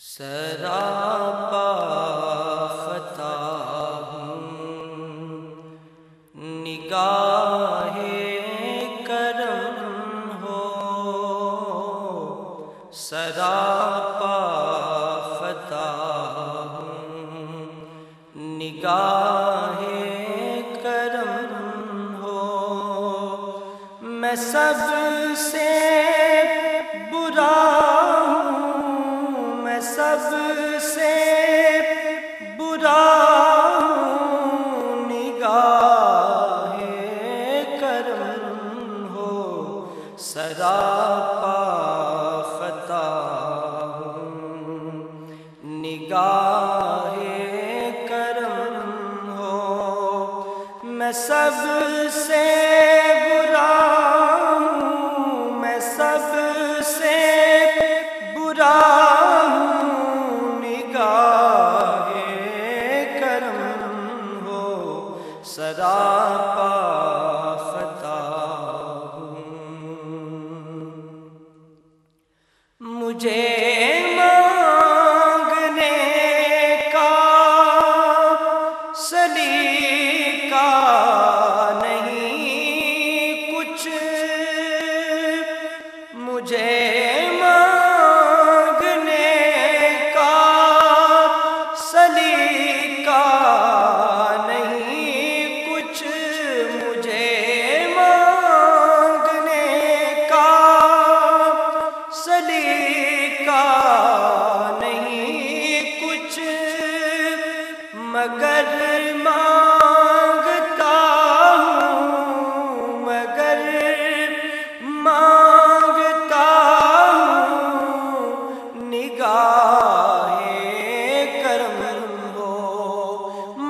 سراپا خطا ہوں نگاہ کرم ہو سرا سراپا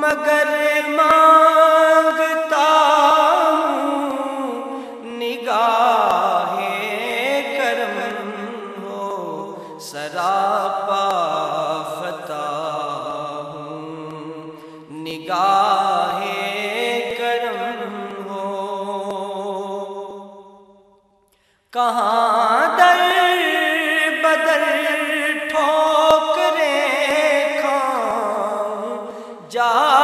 مگر مانگتا ہوں۔ نگاہ کرم ہو، سراپا خطا ہوں۔ نگاہ کرم ہو۔ کہاں در بدل ٹھوکرے کھاں جا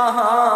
کہاں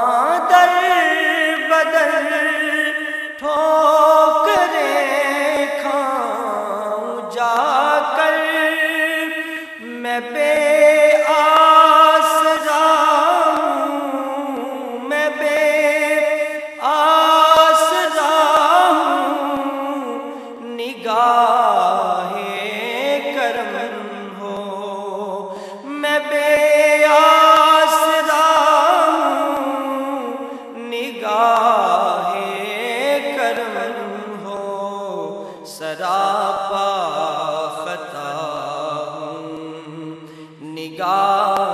نگاہ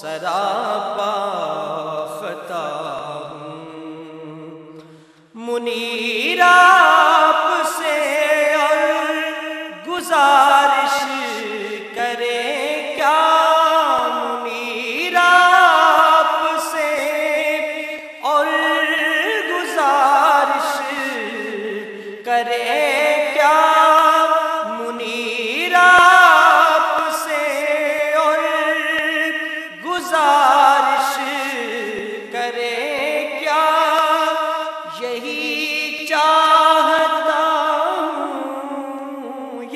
سرا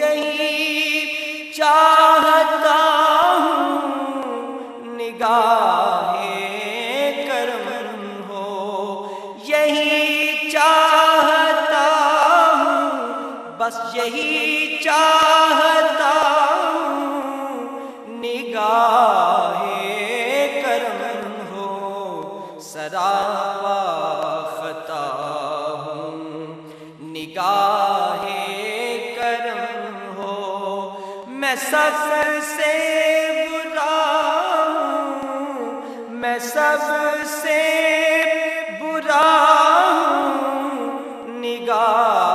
یہی چاہتا ہوں نگاہ کرم ہو۔ یہی چاہتا ہوں، بس یہی چاہتا ہوں نگاہ کرم ہو۔ سراپا خطا ہوں نگاہ سب سے برا ہوں۔ میں سب سے برا ہوں۔ نگاہ